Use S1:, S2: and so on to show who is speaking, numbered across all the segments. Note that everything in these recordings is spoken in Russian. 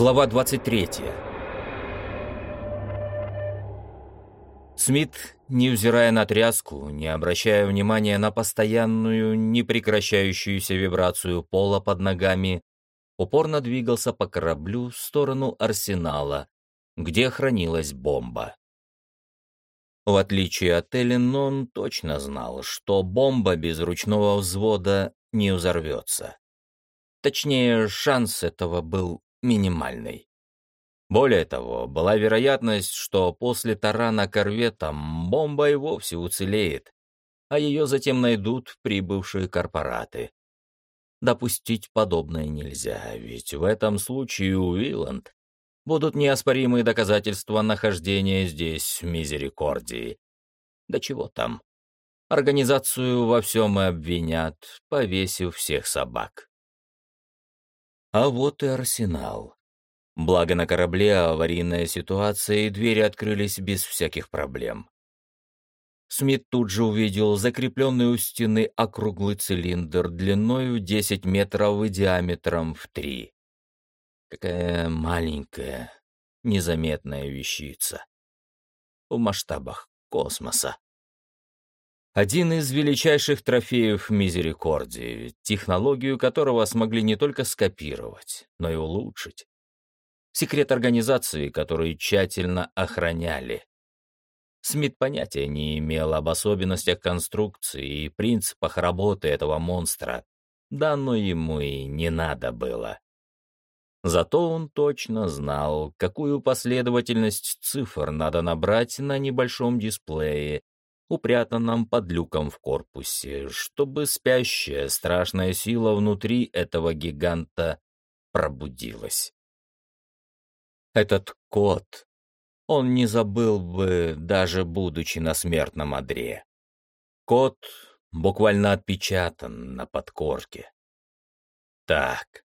S1: Глава 23. Смит, невзирая на тряску, не обращая внимания на постоянную, непрекращающуюся вибрацию пола под ногами, упорно двигался по кораблю в сторону арсенала, где хранилась бомба. В отличие от Эллен, он точно знал, что бомба без ручного взвода не взорвется. Точнее, шанс этого был минимальной. Более того, была вероятность, что после тарана корветом бомба и вовсе уцелеет, а ее затем найдут прибывшие корпораты. Допустить подобное нельзя, ведь в этом случае у Виланд будут неоспоримые доказательства нахождения здесь мизерикордии. Да чего там. Организацию во всем обвинят, повесив всех собак. А вот и арсенал. Благо на корабле аварийная ситуация, и двери открылись без всяких проблем. Смит тут же увидел закрепленный у стены округлый цилиндр длиною 10 метров и диаметром в 3. Какая маленькая, незаметная вещица. В масштабах космоса. Один из величайших трофеев Мизерикордии, технологию которого смогли не только скопировать, но и улучшить. Секрет организации, которую тщательно охраняли. Смит понятия не имел об особенностях конструкции и принципах работы этого монстра, да но ему и не надо было. Зато он точно знал, какую последовательность цифр надо набрать на небольшом дисплее, упрятанном под люком в корпусе, чтобы спящая страшная сила внутри этого гиганта пробудилась. Этот кот он не забыл бы, даже будучи на смертном одре. Кот буквально отпечатан на подкорке. Так,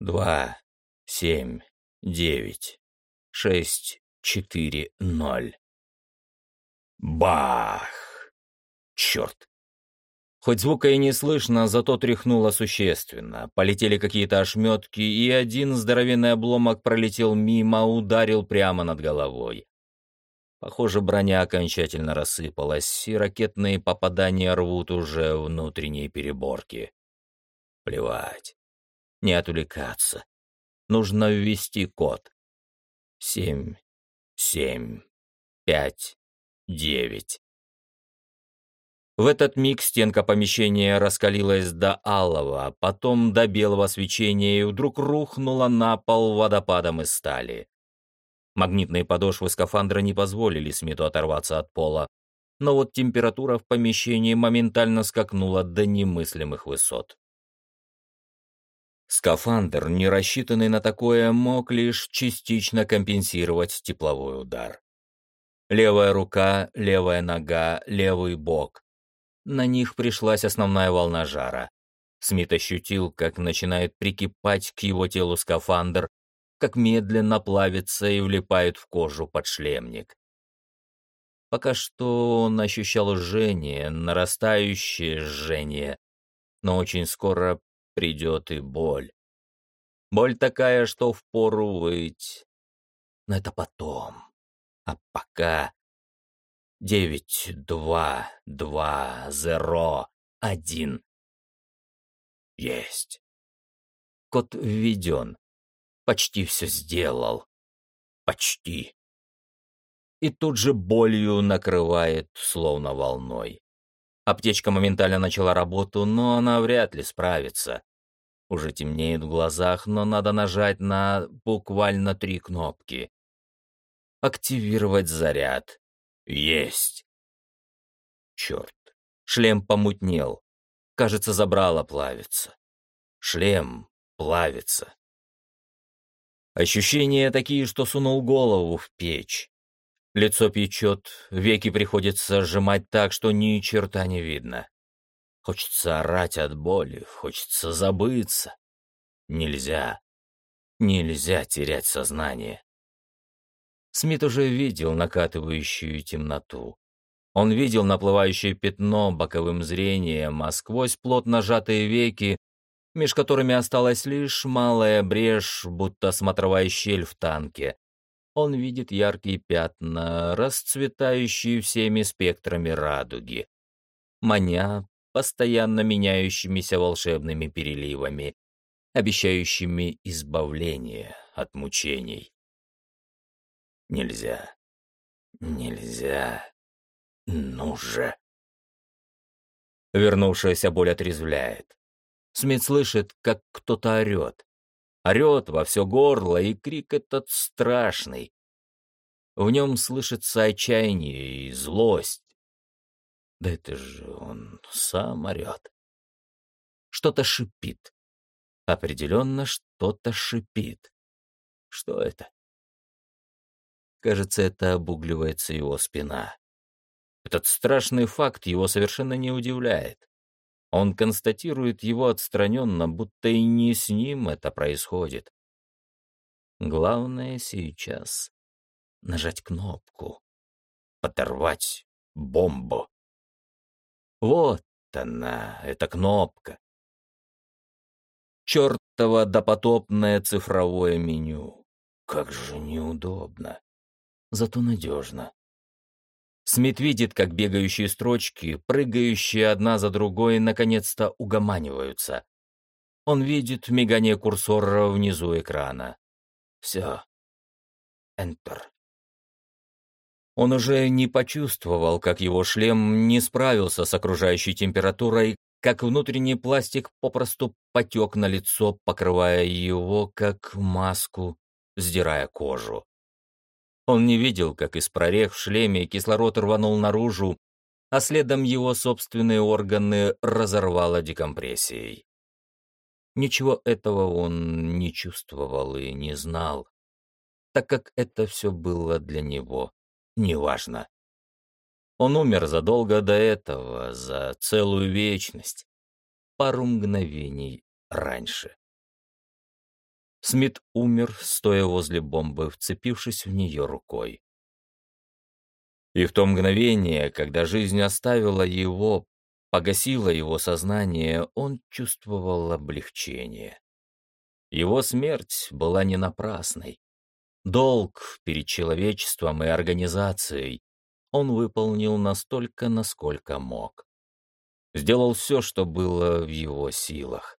S1: два, семь, девять, шесть, четыре, ноль. Бах! Черт! Хоть звука и не слышно, зато тряхнуло существенно. Полетели какие-то ошметки, и один здоровенный обломок пролетел мимо, ударил прямо над головой. Похоже, броня окончательно рассыпалась, и ракетные попадания рвут уже внутренние переборки. Плевать. Не отвлекаться. Нужно ввести код. Семь, семь, пять, девять. В этот миг стенка помещения раскалилась до алого, а потом до белого свечения и вдруг рухнула на пол водопадом из стали. Магнитные подошвы скафандра не позволили Смиту оторваться от пола, но вот температура в помещении моментально скакнула до немыслимых высот. Скафандр, не рассчитанный на такое, мог лишь частично компенсировать тепловой удар. Левая рука, левая нога, левый бок. На них пришлась основная волна жара. Смит ощутил, как начинает прикипать к его телу скафандр, как медленно плавится и влипает в кожу подшлемник. Пока что он ощущал жжение, нарастающее жжение, но очень скоро придет и боль. Боль такая, что впору выть. Но это потом. А пока... Девять, два, два, зеро, один. Есть. Код введен. Почти все сделал. Почти. И тут же болью накрывает, словно волной. Аптечка моментально начала работу, но она вряд ли справится. Уже темнеет в глазах, но надо нажать на буквально три кнопки. Активировать заряд. Есть. Черт. Шлем помутнел. Кажется, забрало плавится. Шлем плавится. Ощущения такие, что сунул голову в печь. Лицо печет, веки приходится сжимать так, что ни черта не видно. Хочется орать от боли, хочется забыться. Нельзя. Нельзя терять сознание. Смит уже видел накатывающую темноту. Он видел наплывающее пятно боковым зрением, а сквозь плотно сжатые веки меж которыми осталась лишь малая брешь, будто смотровая щель в танке. Он видит яркие пятна, расцветающие всеми спектрами радуги, маня постоянно меняющимися волшебными переливами, обещающими избавление от мучений. Нельзя. Нельзя. Ну же. Вернувшаяся боль отрезвляет. Смит слышит, как кто-то орет. Орет во все горло, и крик этот страшный. В нем слышится отчаяние и злость. Да это же он сам орет. Что-то шипит. Определенно что-то шипит. Что это? Кажется, это обугливается его спина. Этот страшный факт его совершенно не удивляет. Он констатирует его отстраненно, будто и не с ним это происходит. Главное сейчас — нажать кнопку, подорвать бомбу. Вот она, эта кнопка. Чертово допотопное цифровое меню. Как же неудобно. Зато надежно. Смит видит, как бегающие строчки, прыгающие одна за другой, наконец-то угоманиваются. Он видит мигание курсора внизу экрана. Все. Enter. Он уже не почувствовал, как его шлем не справился с окружающей температурой, как внутренний пластик попросту потек на лицо, покрывая его, как маску, сдирая кожу. Он не видел, как из прорех в шлеме кислород рванул наружу, а следом его собственные органы разорвало декомпрессией. Ничего этого он не чувствовал и не знал, так как это все было для него неважно. Он умер задолго до этого, за целую вечность, пару мгновений раньше. Смит умер, стоя возле бомбы, вцепившись в нее рукой. И в то мгновение, когда жизнь оставила его, погасила его сознание, он чувствовал облегчение. Его смерть была не напрасной. Долг перед человечеством и организацией он выполнил настолько, насколько мог. Сделал все, что было в его силах.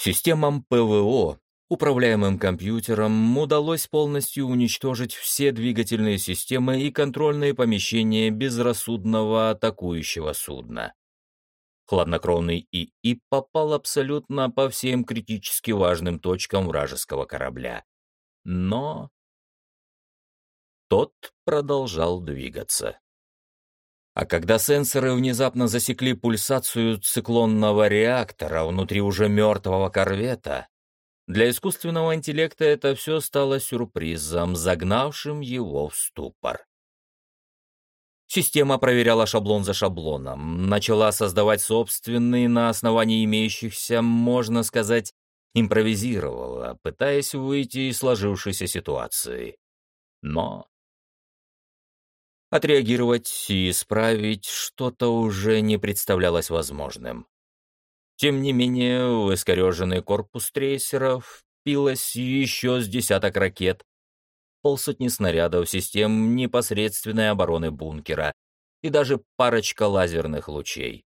S1: Системам ПВО, управляемым компьютером, удалось полностью уничтожить все двигательные системы и контрольные помещения безрассудного атакующего судна. Хладнокровный ИИ попал абсолютно по всем критически важным точкам вражеского корабля. Но тот продолжал двигаться. А когда сенсоры внезапно засекли пульсацию циклонного реактора внутри уже мертвого корвета, для искусственного интеллекта это все стало сюрпризом, загнавшим его в ступор. Система проверяла шаблон за шаблоном, начала создавать собственные на основании имеющихся, можно сказать, импровизировала, пытаясь выйти из сложившейся ситуации. Но Отреагировать и исправить что-то уже не представлялось возможным. Тем не менее, в искореженный корпус трейсеров пилось еще с десяток ракет, полсотни снарядов систем непосредственной обороны бункера и даже парочка лазерных лучей.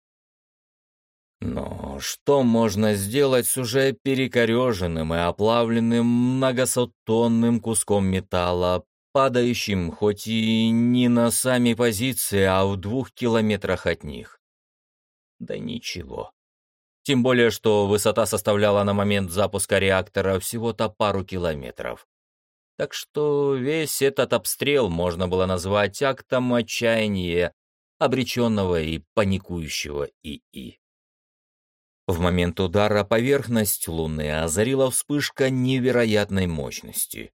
S1: Но что можно сделать с уже перекореженным и оплавленным многосоттонным куском металла, падающим хоть и не на сами позиции, а в двух километрах от них. Да ничего. Тем более, что высота составляла на момент запуска реактора всего-то пару километров. Так что весь этот обстрел можно было назвать актом отчаяния, обреченного и паникующего ИИ. В момент удара поверхность Луны озарила вспышка невероятной мощности.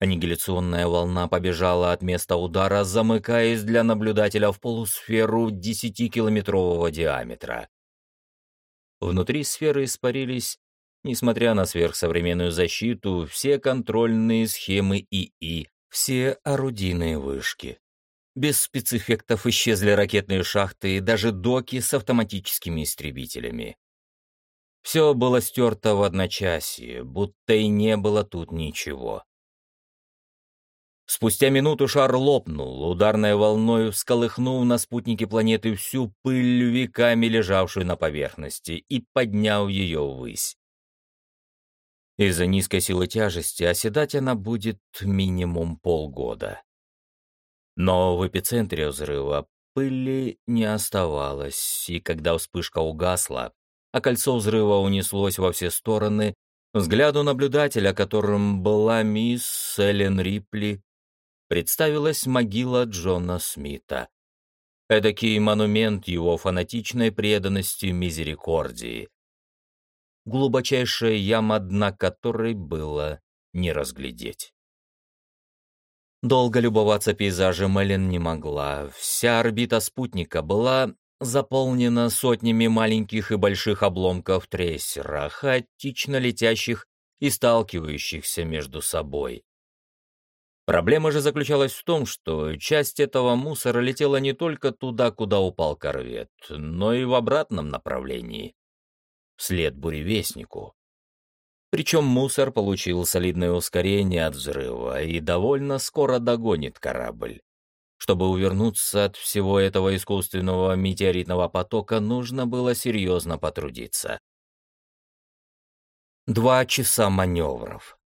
S1: Аннигиляционная волна побежала от места удара, замыкаясь для наблюдателя в полусферу 10-километрового диаметра. Внутри сферы испарились, несмотря на сверхсовременную защиту, все контрольные схемы ИИ, все орудийные вышки. Без спецэффектов исчезли ракетные шахты и даже доки с автоматическими истребителями. Все было стерто в одночасье, будто и не было тут ничего. Спустя минуту шар лопнул, ударной волной всколыхнув на спутнике планеты всю пыль веками лежавшую на поверхности и поднял ее ввысь. Из-за низкой силы тяжести оседать она будет минимум полгода. Но в эпицентре взрыва пыли не оставалось, и когда вспышка угасла, а кольцо взрыва унеслось во все стороны, взгляду наблюдателя, которым была мисс Эллен Рипли, представилась могила Джона Смита. Эдакий монумент его фанатичной преданности мизерикордии. Глубочайшая яма дна которой было не разглядеть. Долго любоваться пейзажем Эллен не могла. Вся орбита спутника была заполнена сотнями маленьких и больших обломков трейсера, хаотично летящих и сталкивающихся между собой. Проблема же заключалась в том, что часть этого мусора летела не только туда, куда упал корвет, но и в обратном направлении, вслед буревестнику. Причем мусор получил солидное ускорение от взрыва и довольно скоро догонит корабль. Чтобы увернуться от всего этого искусственного метеоритного потока, нужно было серьезно потрудиться. Два часа маневров.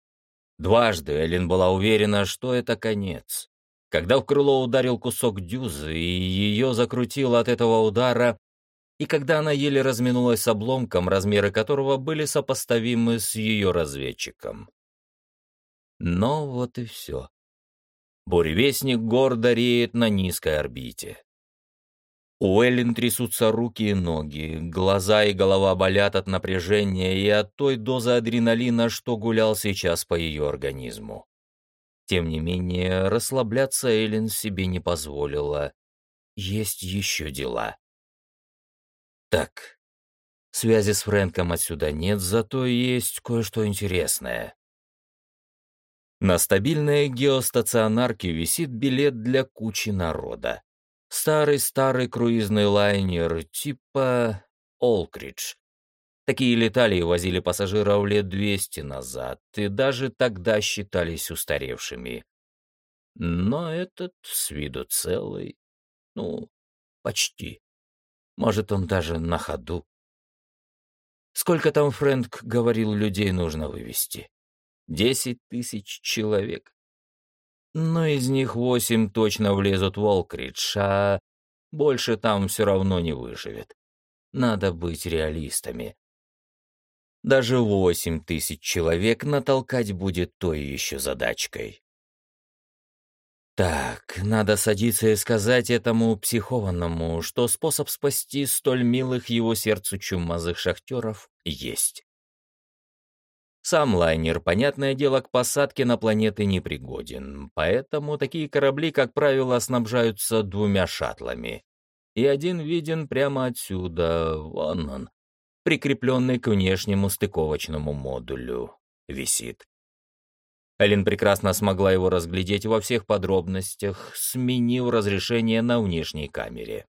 S1: Дважды Эллен была уверена, что это конец. Когда в крыло ударил кусок дюзы, и ее закрутило от этого удара, и когда она еле разминулась с обломком, размеры которого были сопоставимы с ее разведчиком. Но вот и все. Буревестник гордо реет на низкой орбите. У Эллен трясутся руки и ноги, глаза и голова болят от напряжения и от той дозы адреналина, что гулял сейчас по ее организму. Тем не менее, расслабляться Эллен себе не позволила. Есть еще дела. Так, связи с Фрэнком отсюда нет, зато есть кое-что интересное. На стабильной геостационарке висит билет для кучи народа. Старый-старый круизный лайнер типа «Олкридж». Такие летали и возили пассажиров лет 200 назад, и даже тогда считались устаревшими. Но этот с виду целый. Ну, почти. Может, он даже на ходу. Сколько там Фрэнк говорил, людей нужно вывести? Десять тысяч человек но из них восемь точно влезут в Олкридж, а больше там все равно не выживет. Надо быть реалистами. Даже восемь тысяч человек натолкать будет той еще задачкой. Так, надо садиться и сказать этому психованному, что способ спасти столь милых его сердцу чумазых шахтеров есть. Сам лайнер, понятное дело, к посадке на планеты непригоден, поэтому такие корабли, как правило, снабжаются двумя шаттлами. И один виден прямо отсюда, вон он, прикрепленный к внешнему стыковочному модулю, висит. Эллен прекрасно смогла его разглядеть во всех подробностях, сменив разрешение на внешней камере.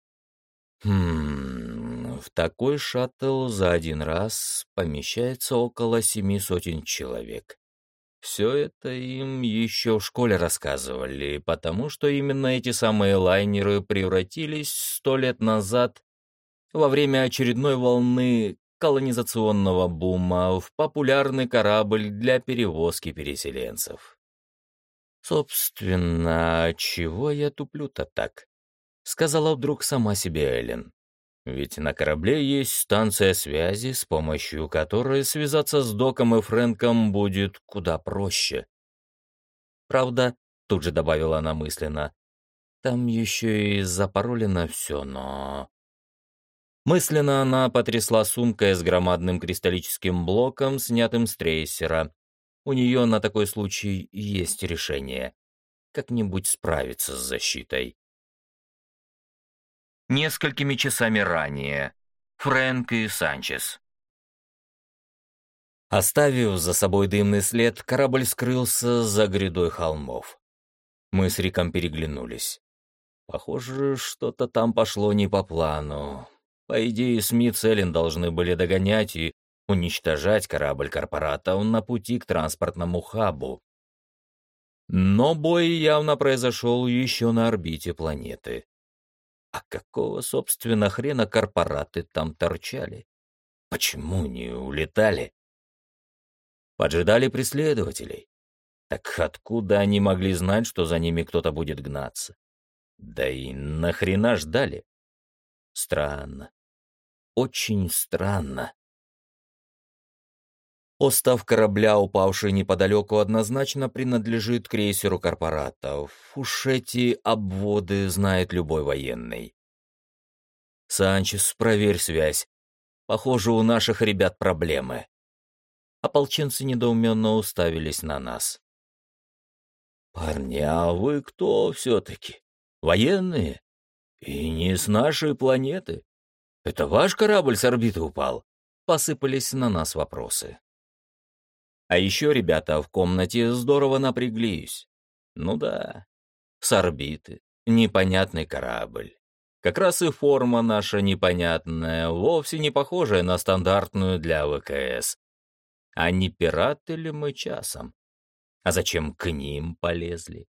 S1: Хм, в такой шаттл за один раз помещается около семи сотен человек. Все это им еще в школе рассказывали, потому что именно эти самые лайнеры превратились сто лет назад во время очередной волны колонизационного бума в популярный корабль для перевозки переселенцев. Собственно, чего я туплю-то так? сказала вдруг сама себе Эллен. Ведь на корабле есть станция связи, с помощью которой связаться с Доком и Фрэнком будет куда проще. Правда, тут же добавила она мысленно, там еще и запаролено все, но... Мысленно она потрясла сумкой с громадным кристаллическим блоком, снятым с трейсера. У нее на такой случай есть решение. Как-нибудь справиться с защитой несколькими часами ранее. Фрэнк и Санчес. Оставив за собой дымный след, корабль скрылся за грядой холмов. Мы с Риком переглянулись. Похоже, что-то там пошло не по плану. По идее, Смит с Эллен должны были догонять и уничтожать корабль корпоратов на пути к транспортному хабу. Но бой явно произошел еще на орбите планеты. А какого, собственно, хрена корпораты там торчали? Почему не улетали? Поджидали преследователей. Так откуда они могли знать, что за ними кто-то будет гнаться? Да и нахрена ждали? Странно. Очень странно. Остав корабля, упавший неподалеку, однозначно принадлежит крейсеру корпоратов. Уж эти обводы знает любой военный. «Санчес, проверь связь. Похоже, у наших ребят проблемы». Ополченцы недоуменно уставились на нас. «Парни, а вы кто все-таки? Военные? И не с нашей планеты? Это ваш корабль с орбиты упал?» Посыпались на нас вопросы. А еще ребята в комнате здорово напряглись. Ну да, с орбиты, непонятный корабль. Как раз и форма наша непонятная, вовсе не похожая на стандартную для ВКС. А не пираты ли мы часом? А зачем к ним полезли?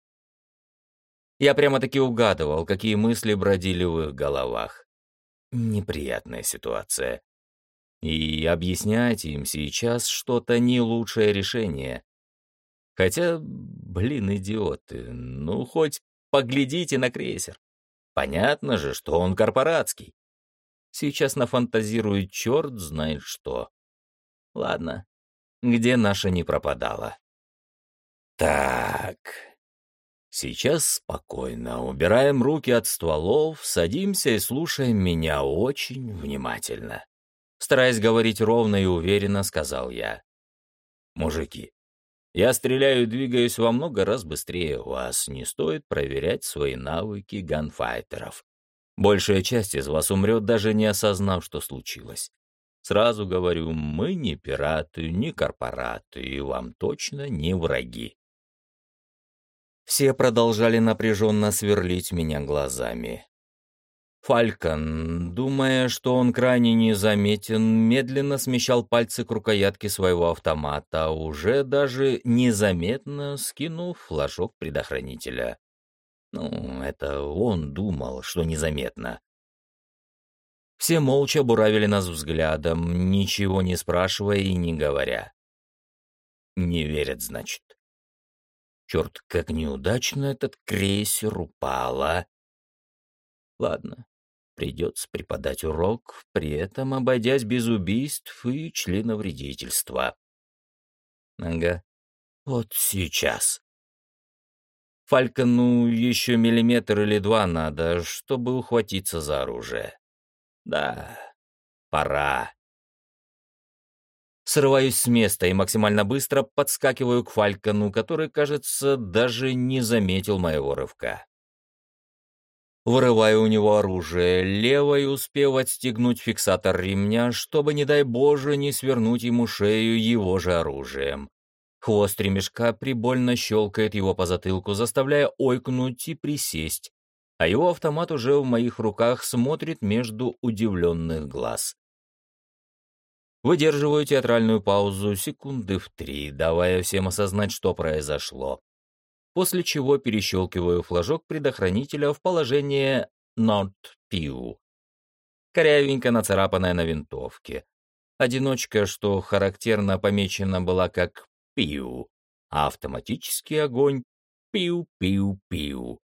S1: Я прямо-таки угадывал, какие мысли бродили в их головах. Неприятная ситуация. И объяснять им сейчас что-то не лучшее решение. Хотя, блин, идиоты, ну хоть поглядите на крейсер. Понятно же, что он корпоратский. Сейчас нафантазирует черт знает что. Ладно, где наша не пропадала. Так, сейчас спокойно, убираем руки от стволов, садимся и слушаем меня очень внимательно. Стараясь говорить ровно и уверенно, сказал я. «Мужики, я стреляю и двигаюсь во много раз быстрее вас. Не стоит проверять свои навыки ганфайтеров. Большая часть из вас умрет, даже не осознав, что случилось. Сразу говорю, мы не пираты, не корпораты, и вам точно не враги». Все продолжали напряженно сверлить меня глазами. Фалькон, думая, что он крайне незаметен, медленно смещал пальцы к рукоятке своего автомата, уже даже незаметно скинув флажок предохранителя. Ну, это он думал, что незаметно. Все молча буравили нас взглядом, ничего не спрашивая и не говоря. Не верят, значит. Черт, как неудачно этот крейсер упал, а! Ладно, Придется преподать урок, при этом обойдясь без убийств и членовредительства. Ага, вот сейчас. Фалькону еще миллиметр или два надо, чтобы ухватиться за оружие. Да, пора. Срываюсь с места и максимально быстро подскакиваю к Фалькону, который, кажется, даже не заметил моего рывка. Вырываю у него оружие, левой успев отстегнуть фиксатор ремня, чтобы, не дай Боже, не свернуть ему шею его же оружием. Хвост ремешка прибольно щелкает его по затылку, заставляя ойкнуть и присесть, а его автомат уже в моих руках смотрит между удивленных глаз. Выдерживаю театральную паузу секунды в три, давая всем осознать, что произошло после чего перещелкиваю флажок предохранителя в положение «Not Pew». Корявенько нацарапанная на винтовке. Одиночка, что характерно помечена была как «Пиу», а автоматический огонь «Пиу-пиу-пиу».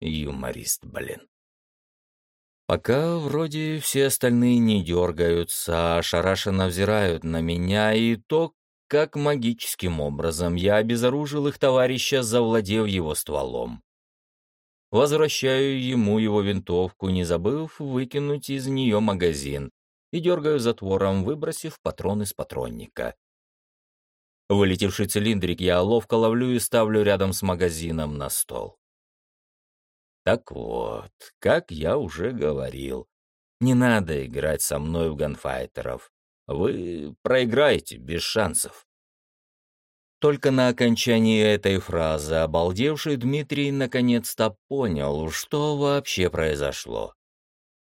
S1: Юморист, блин. Пока вроде все остальные не дергаются, а ошарашенно взирают на меня, и то, как магическим образом я обезоружил их товарища, завладев его стволом. Возвращаю ему его винтовку, не забыв выкинуть из нее магазин, и дергаю затвором, выбросив патрон из патронника. Вылетевший цилиндрик я ловко ловлю и ставлю рядом с магазином на стол. Так вот, как я уже говорил, не надо играть со мной в ганфайтеров. Вы проиграете без шансов. Только на окончании этой фразы обалдевший Дмитрий наконец-то понял, что вообще произошло.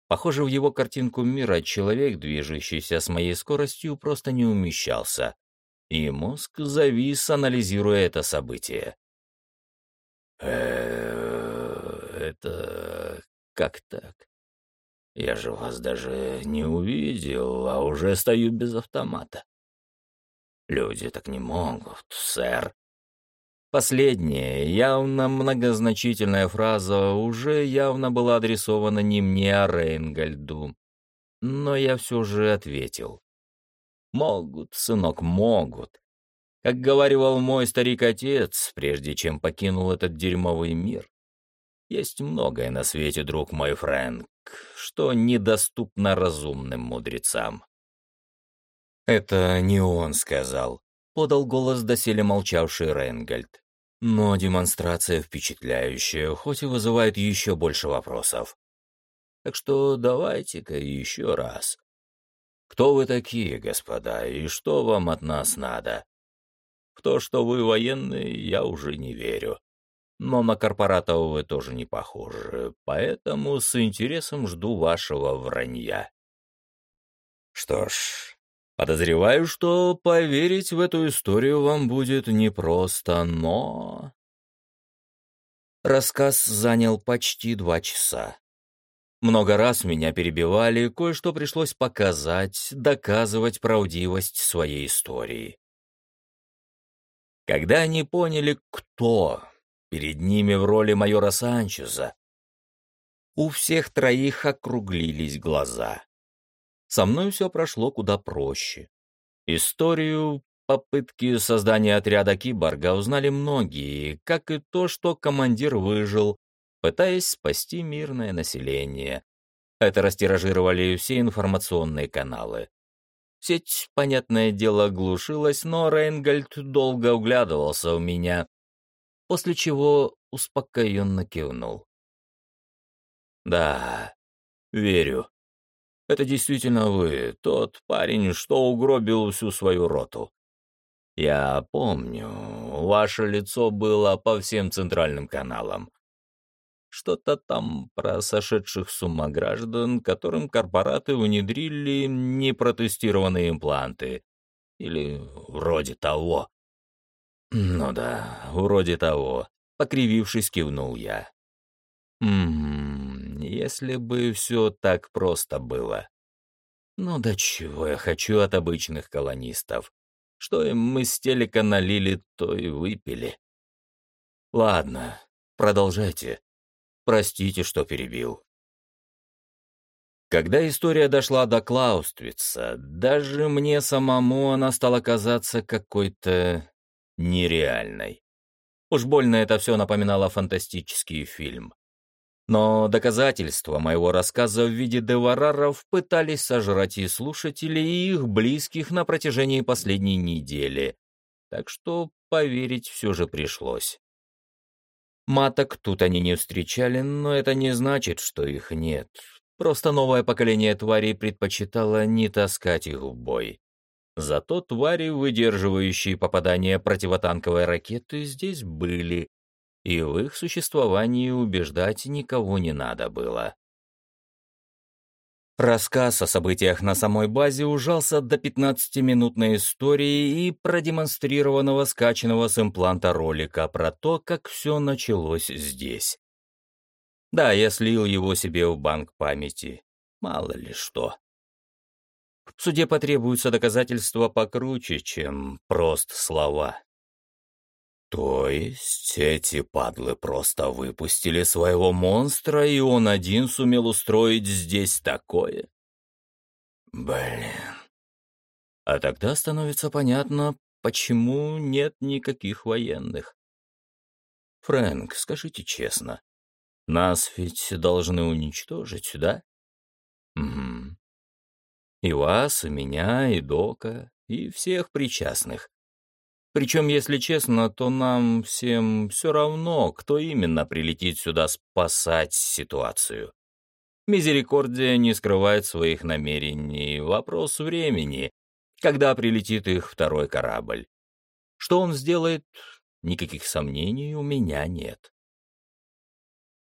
S1: Похоже, в его картинку мира человек, движущийся с моей скоростью, просто не умещался. И мозг завис, анализируя это событие. «Это... как так? Я же вас даже не увидел, а уже стою без автомата. Люди так не могут, сэр. Последняя, явно многозначительная фраза уже явно была адресована не мне, а Рейнгольду. Но я все же ответил. «Могут, сынок, могут. Как говаривал мой старик-отец, прежде чем покинул этот дерьмовый мир, есть многое на свете, друг мой Фрэнк, что недоступно разумным мудрецам. «Это не он сказал», — подал голос доселе молчавший Рейнгольд. Но демонстрация впечатляющая, хоть и вызывает еще больше вопросов. Так что давайте-ка еще раз. Кто вы такие, господа, и что вам от нас надо? В то, что вы военные, я уже не верю. Но на корпоратов вы тоже не похожи, поэтому с интересом жду вашего вранья. Что ж, Подозреваю, что поверить в эту историю вам будет непросто, но... Рассказ занял почти два часа. Много раз меня перебивали, кое-что пришлось показать, доказывать правдивость своей истории. Когда они поняли, кто перед ними в роли майора Санчеза, у всех троих округлились глаза. Со мной все прошло куда проще. Историю попытки создания отряда киборга узнали многие, как и то, что командир выжил, пытаясь спасти мирное население. Это растиражировали все информационные каналы. Сеть, понятное дело, глушилась, но Рейнгольд долго углядывался у меня, после чего успокоенно кивнул. «Да, верю. Это действительно вы, тот парень, что угробил всю свою роту. Я помню, ваше лицо было по всем центральным каналам. Что-то там про сошедших с ума граждан, которым корпораты внедрили непротестированные импланты. Или вроде того. Ну да, вроде того. Покривившись, кивнул я. Угу если бы все так просто было. Ну да чего я хочу от обычных колонистов? Что им мы с телека налили, то и выпили. Ладно, продолжайте. Простите, что перебил. Когда история дошла до Клауствица, даже мне самому она стала казаться какой-то нереальной. Уж больно это все напоминало фантастический фильм. Но доказательства моего рассказа в виде девараров пытались сожрать и слушателей, и их близких на протяжении последней недели. Так что поверить все же пришлось. Маток тут они не встречали, но это не значит, что их нет. Просто новое поколение тварей предпочитало не таскать их в бой. Зато твари, выдерживающие попадание противотанковой ракеты, здесь были, и в их существовании убеждать никого не надо было. Рассказ о событиях на самой базе ужался до 15-минутной истории и продемонстрированного скачанного с импланта ролика про то, как все началось здесь. Да, я слил его себе в банк памяти. Мало ли что. В суде потребуются доказательства покруче, чем просто слова. То есть эти падлы просто выпустили своего монстра, и он один сумел устроить здесь такое? Блин. А тогда становится понятно, почему нет никаких военных. Фрэнк, скажите честно, нас ведь должны уничтожить, да? И вас, и меня, и Дока, и всех причастных. Причем, если честно, то нам всем все равно, кто именно прилетит сюда спасать ситуацию. Мизерикордия не скрывает своих намерений. Вопрос времени, когда прилетит их второй корабль. Что он сделает, никаких сомнений у меня нет.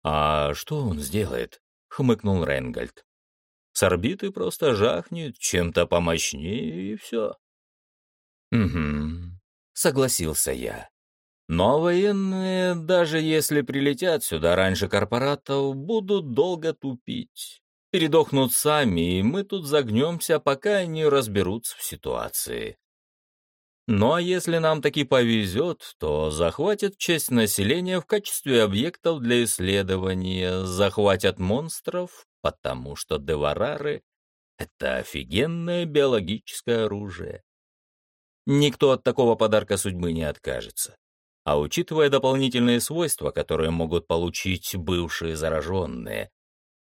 S1: «А что он сделает?» — хмыкнул Ренгольд. «С орбиты просто жахнет чем-то помощнее, и все». «Угу», — согласился я. Но военные, даже если прилетят сюда раньше корпоратов, будут долго тупить. Передохнут сами, и мы тут загнемся, пока они разберутся в ситуации. Ну а если нам таки повезет, то захватят часть населения в качестве объектов для исследования, захватят монстров, потому что деварары — это офигенное биологическое оружие. Никто от такого подарка судьбы не откажется. А учитывая дополнительные свойства, которые могут получить бывшие зараженные,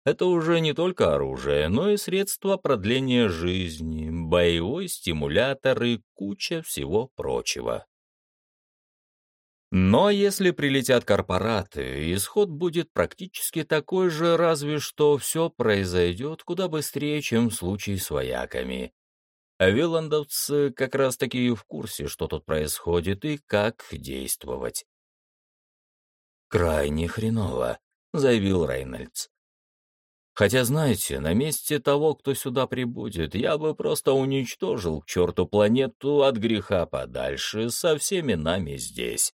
S1: это уже не только оружие, но и средство продления жизни, боевой стимулятор и куча всего прочего. Но если прилетят корпораты, исход будет практически такой же, разве что все произойдет куда быстрее, чем в случае с вояками. А виландовцы как раз-таки в курсе, что тут происходит и как действовать. «Крайне хреново», — заявил Рейнольдс. «Хотя, знаете, на месте того, кто сюда прибудет, я бы просто уничтожил к черту планету от греха подальше со всеми нами здесь.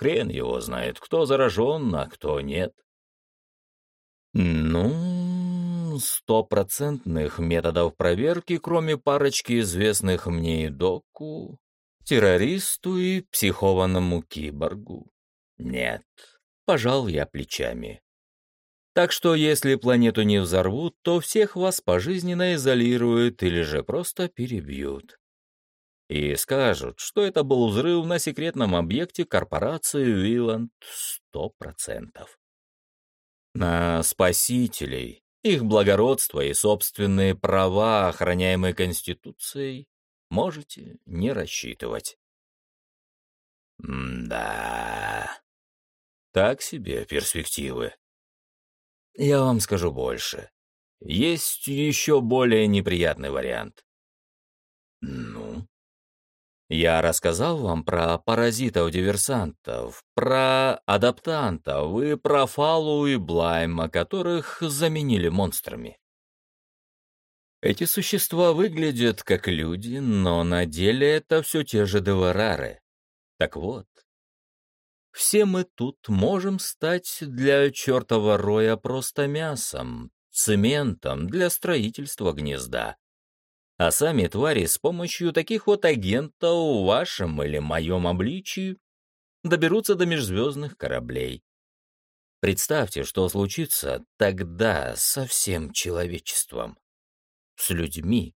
S1: Хрен его знает, кто заражен, а кто нет». «Ну, стопроцентных методов проверки, кроме парочки известных мне и доку, террористу и психованному киборгу. Нет, пожал я плечами. Так что если планету не взорвут, то всех вас пожизненно изолируют или же просто перебьют. И скажут, что это был взрыв на секретном объекте корпорации Виланд сто процентов. На спасителей их благородство и собственные права, охраняемые Конституцией, можете не рассчитывать. да, так себе перспективы. Я вам скажу больше. Есть еще более неприятный вариант. Ну? Я рассказал вам про паразитов-диверсантов, про адаптантов и про Фалу и Блайма, которых заменили монстрами. Эти существа выглядят как люди, но на деле это все те же деварары. Так вот, все мы тут можем стать для чертова роя просто мясом, цементом для строительства гнезда а сами твари с помощью таких вот агентов в вашем или моем обличии доберутся до межзвездных кораблей. Представьте, что случится тогда со всем человечеством, с людьми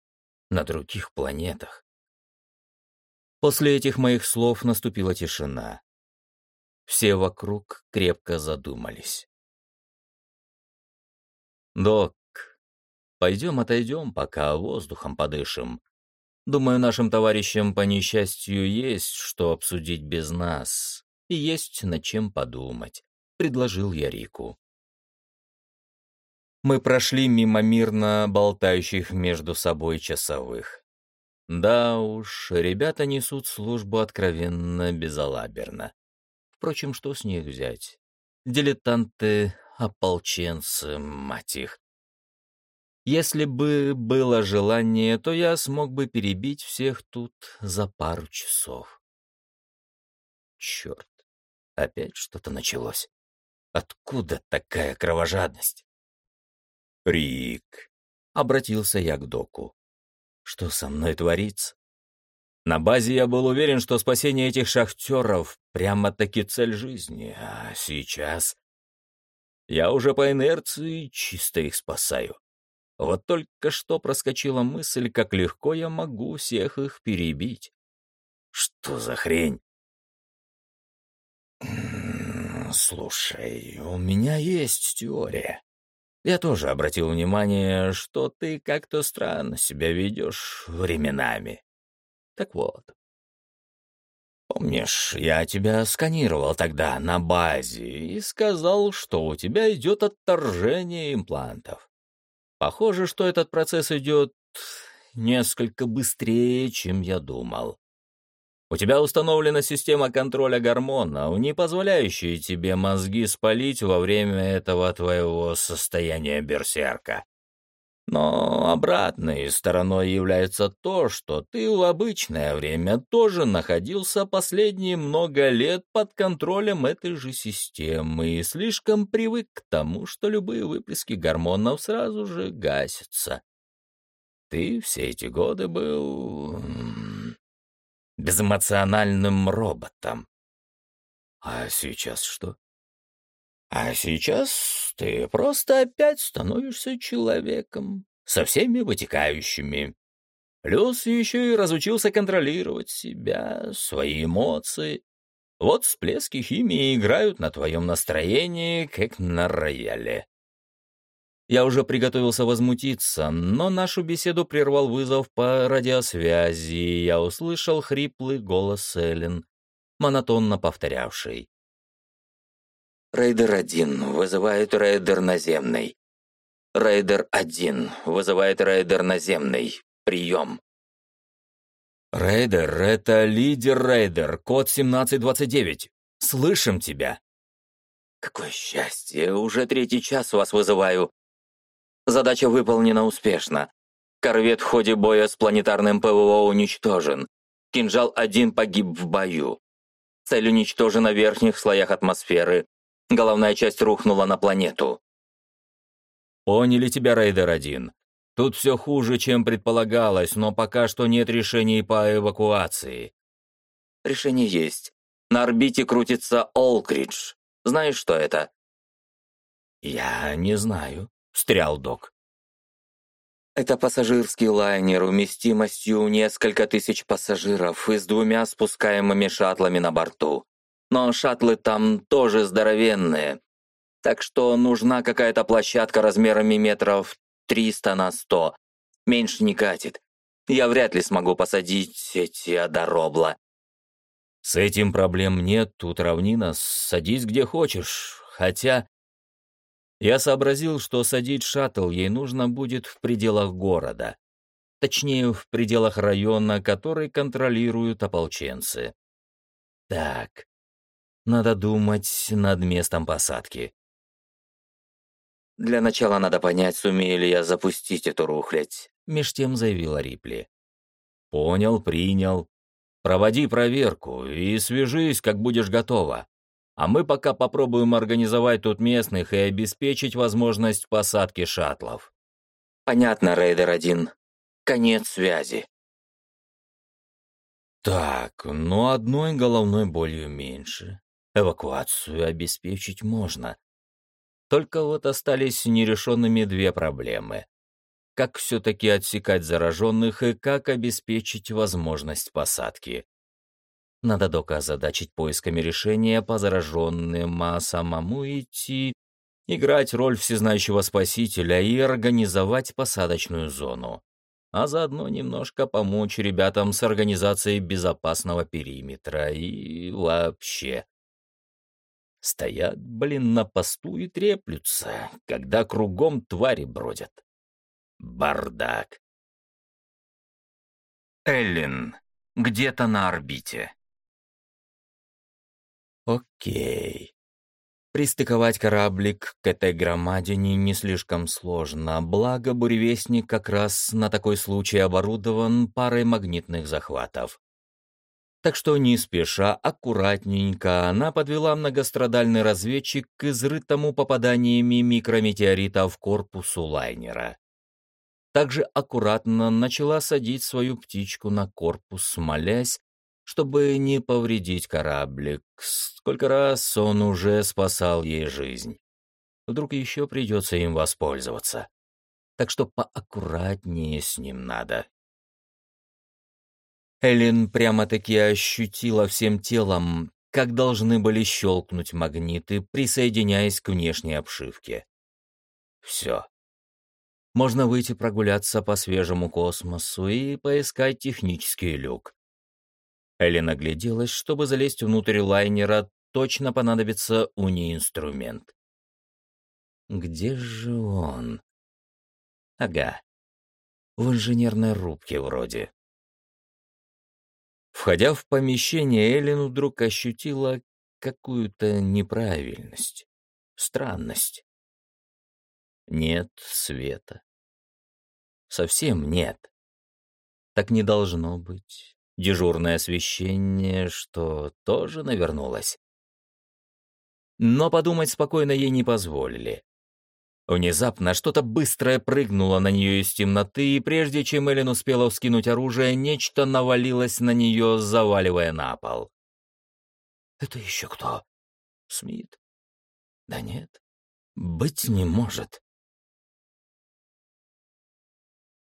S1: на других планетах. После этих моих слов наступила тишина. Все вокруг крепко задумались. «Док, Пойдем отойдем, пока воздухом подышим. Думаю, нашим товарищам по несчастью есть что обсудить без нас, и есть над чем подумать», — предложил я Рику. Мы прошли мимо мирно болтающих между собой часовых. Да уж, ребята несут службу откровенно безалаберно. Впрочем, что с них взять? Дилетанты, ополченцы, мать их. Если бы было желание, то я смог бы перебить всех тут за пару часов. Черт, опять что-то началось. Откуда такая кровожадность? Рик, обратился я к доку. Что со мной творится? На базе я был уверен, что спасение этих шахтеров прямо-таки цель жизни, а сейчас... Я уже по инерции чисто их спасаю. Вот только что проскочила мысль, как легко я могу всех их перебить. Что за хрень? Слушай, у меня есть теория. Я тоже обратил внимание, что ты как-то странно себя ведешь временами. Так вот. Помнишь, я тебя сканировал тогда на базе и сказал, что у тебя идет отторжение имплантов. Похоже, что этот процесс идет несколько быстрее, чем я думал. У тебя установлена система контроля гормонов, не позволяющая тебе мозги спалить во время этого твоего состояния берсерка. Но обратной стороной является то, что ты в обычное время тоже находился последние много лет под контролем этой же системы и слишком привык к тому, что любые выплески гормонов сразу же гасятся. Ты все эти годы был безэмоциональным роботом. А сейчас что? А сейчас ты просто опять становишься человеком, со всеми вытекающими. Плюс еще и разучился контролировать себя, свои эмоции. Вот всплески химии играют на твоем настроении, как на рояле. Я уже приготовился возмутиться, но нашу беседу прервал вызов по радиосвязи, и я услышал хриплый голос Эллен, монотонно повторявший.
S2: Рейдер-1 вызывает рейдер наземный. Рейдер-1 вызывает рейдер наземный. Прием.
S1: Рейдер — это лидер рейдер, код 1729. Слышим тебя.
S2: Какое счастье, уже третий час вас вызываю. Задача выполнена успешно. Корвет в ходе боя с планетарным ПВО уничтожен. Кинжал-1 погиб в бою. Цель уничтожена в верхних слоях атмосферы. Головная часть рухнула на планету.
S1: Поняли тебя, Рейдер-1. Тут все хуже, чем предполагалось, но пока что нет решений по эвакуации.
S2: Решение есть. На орбите крутится Олкридж. Знаешь, что это?
S1: Я не знаю, встрял док.
S2: Это пассажирский лайнер вместимостью несколько тысяч пассажиров и с двумя спускаемыми шаттлами на борту но шаттлы там тоже здоровенные. Так что нужна какая-то площадка размерами метров 300 на 100. Меньше не катит. Я вряд ли смогу посадить эти одоробла.
S1: С этим проблем нет, тут равнина, садись где хочешь. Хотя... Я сообразил, что садить шаттл ей нужно будет в пределах города. Точнее, в пределах района, который контролируют ополченцы. Так, надо думать над местом посадки.
S2: «Для начала надо понять, сумею ли я запустить эту рухлядь», —
S1: меж тем заявила Рипли. «Понял, принял. Проводи проверку и свяжись, как будешь готова. А мы пока попробуем организовать тут местных и обеспечить возможность посадки шаттлов».
S2: «Понятно, Рейдер-1. Конец связи».
S1: Так, ну одной головной болью меньше. Эвакуацию обеспечить можно. Только вот остались нерешенными две проблемы. Как все-таки отсекать зараженных и как обеспечить возможность посадки? Надо дока озадачить поисками решения по зараженным, а самому идти, играть роль всезнающего спасителя и организовать посадочную зону. А заодно немножко помочь ребятам с организацией безопасного периметра и вообще. Стоят, блин, на посту и треплются, когда кругом твари бродят. Бардак.
S2: Эллен, где-то на орбите.
S1: Окей. Пристыковать кораблик к этой громадине не слишком сложно, благо буревестник как раз на такой случай оборудован парой магнитных захватов. Так что не спеша, аккуратненько она подвела многострадальный разведчик к изрытому попаданиями микрометеорита в корпусу лайнера. Также аккуратно начала садить свою птичку на корпус, молясь, чтобы не повредить кораблик. Сколько раз он уже спасал ей жизнь. Вдруг еще придется им воспользоваться. Так что поаккуратнее с ним надо. Эллен прямо-таки ощутила всем телом, как должны были щелкнуть магниты, присоединяясь к внешней обшивке. Все. Можно выйти прогуляться по свежему космосу и поискать технический люк. Эллен огляделась, чтобы залезть внутрь лайнера, точно понадобится уни-инструмент. Где же он? Ага. В инженерной рубке вроде. Входя в помещение, Эллен вдруг ощутила какую-то неправильность, странность. Нет света. Совсем нет. Так не должно быть. Дежурное освещение, что тоже навернулось. Но подумать спокойно ей не позволили. Внезапно что-то быстрое прыгнуло на нее из темноты, и прежде чем Эллен успела вскинуть оружие, нечто навалилось на нее, заваливая на пол. «Это еще кто? Смит? Да нет, быть не может.